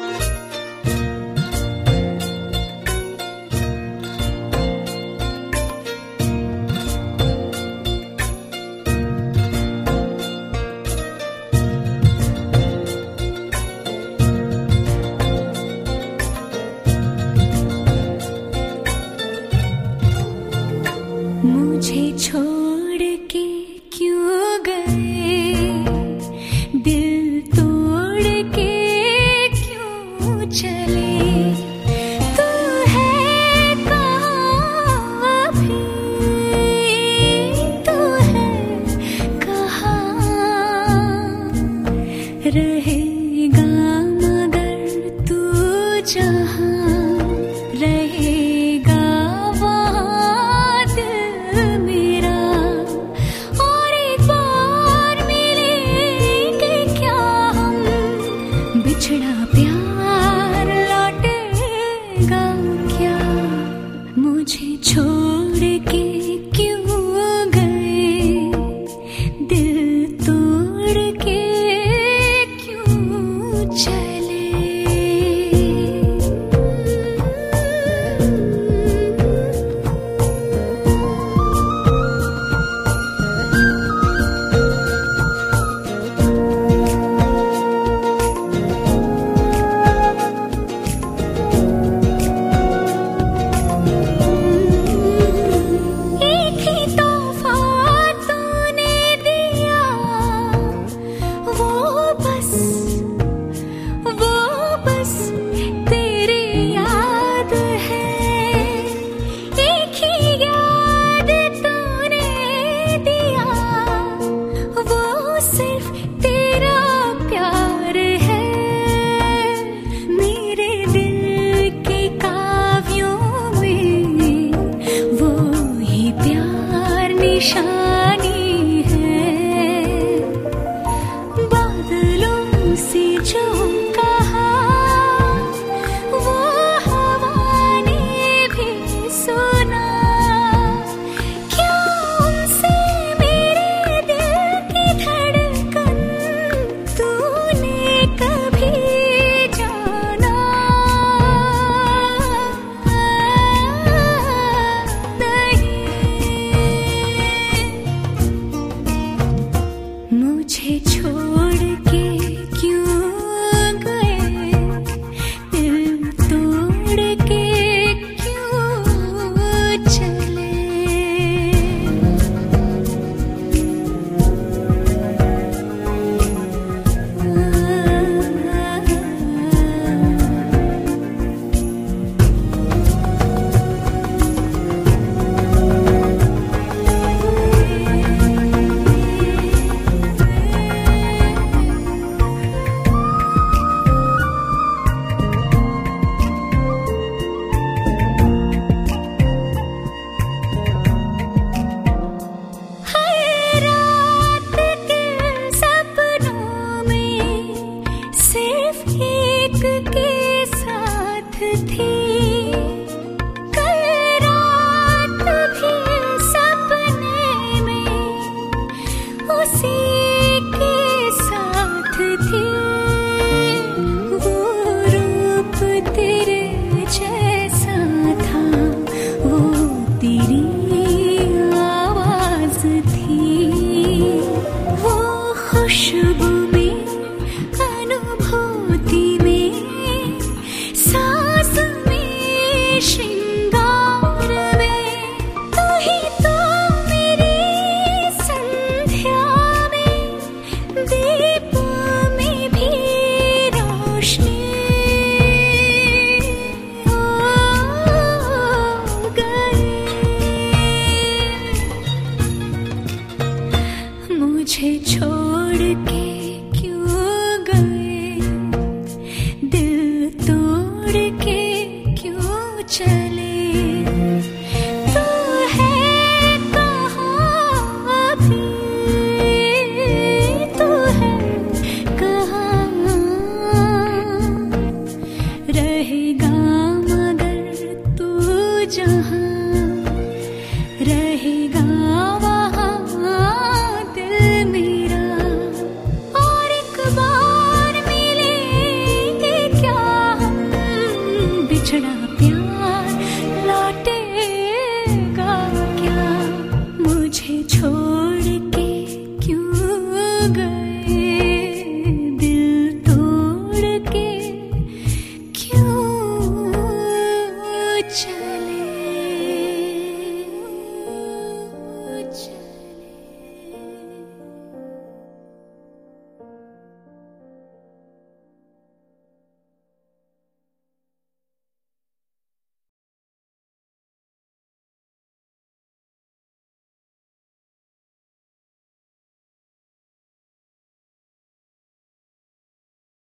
Bye. 这里舍不 ಕ್ಷಣ